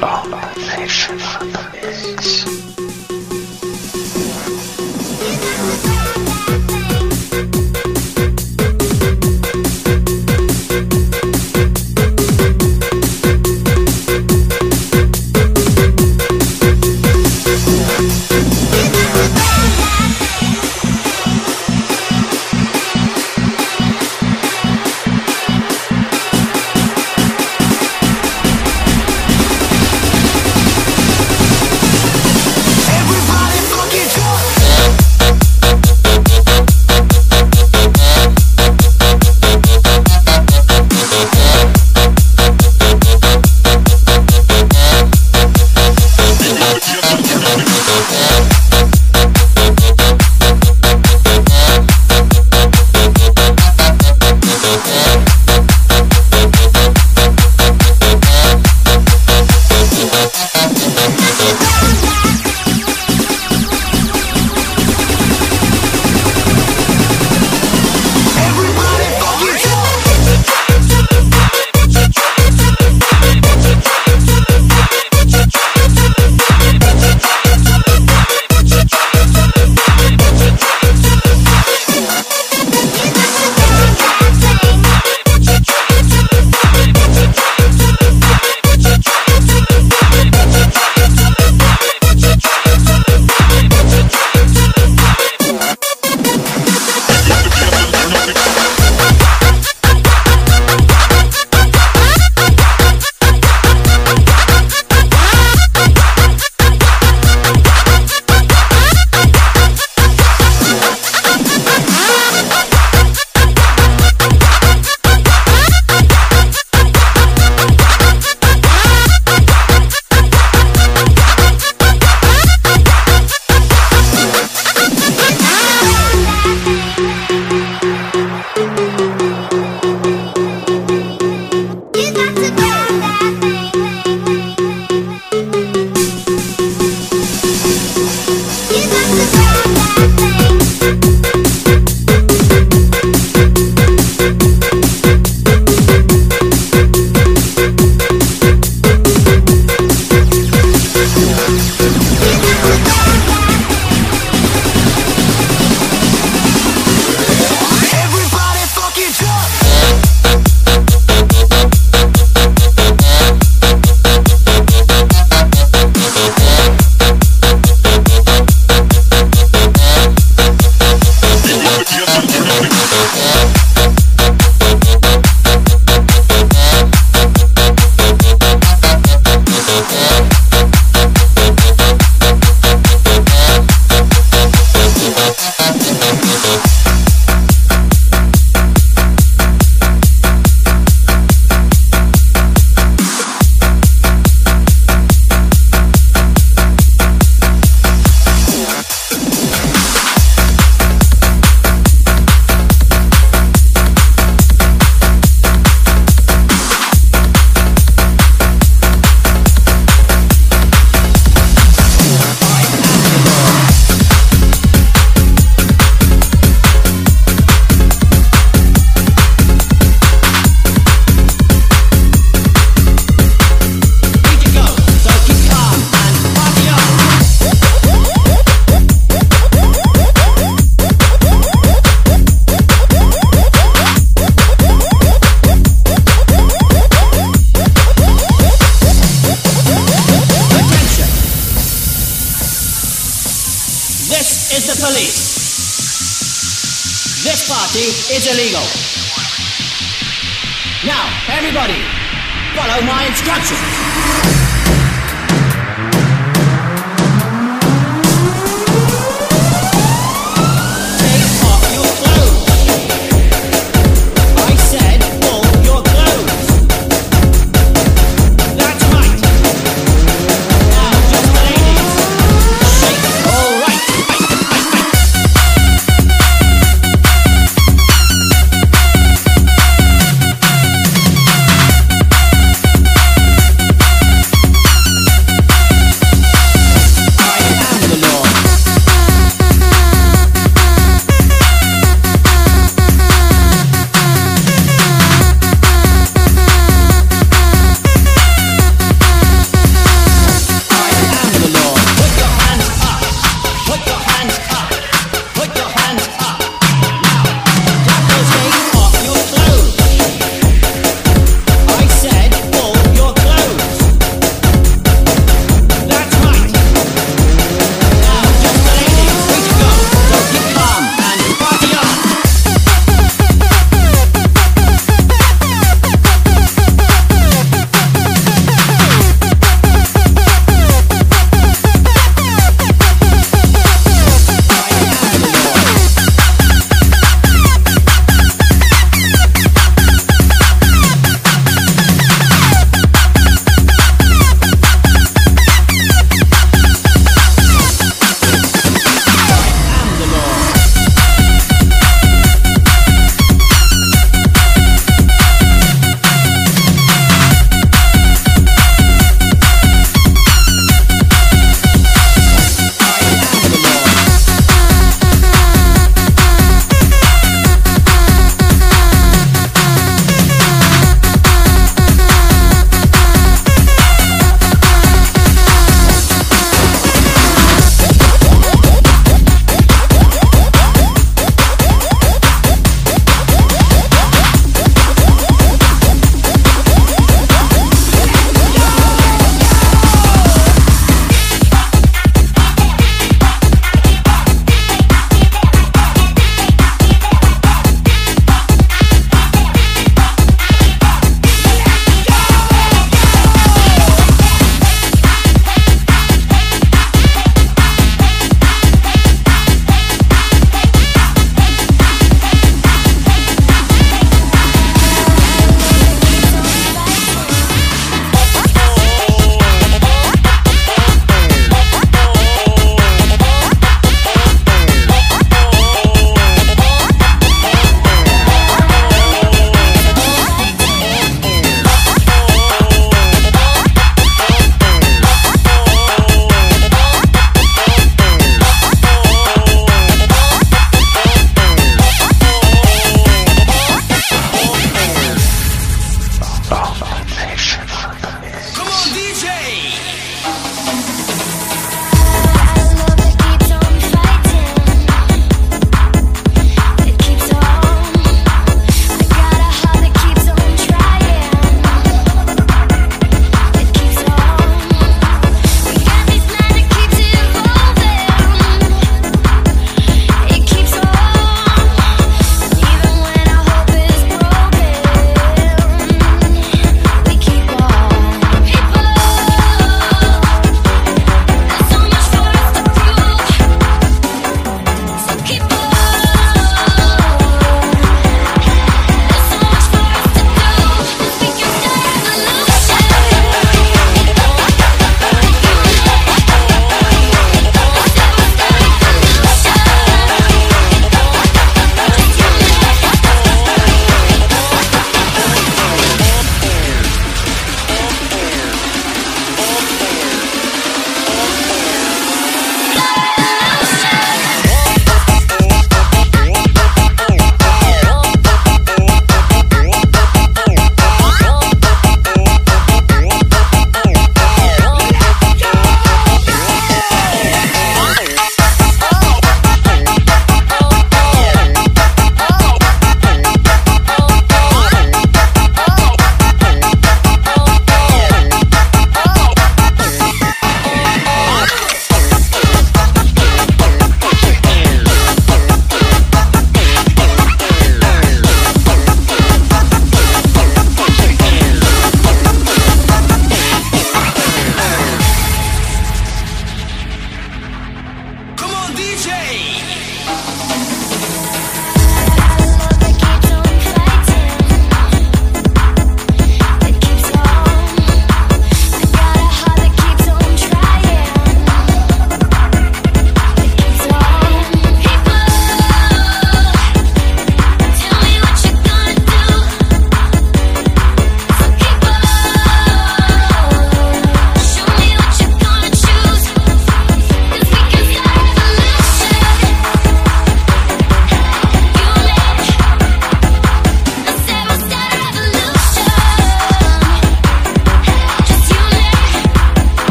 老没事发的 follow my instructions.